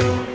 you.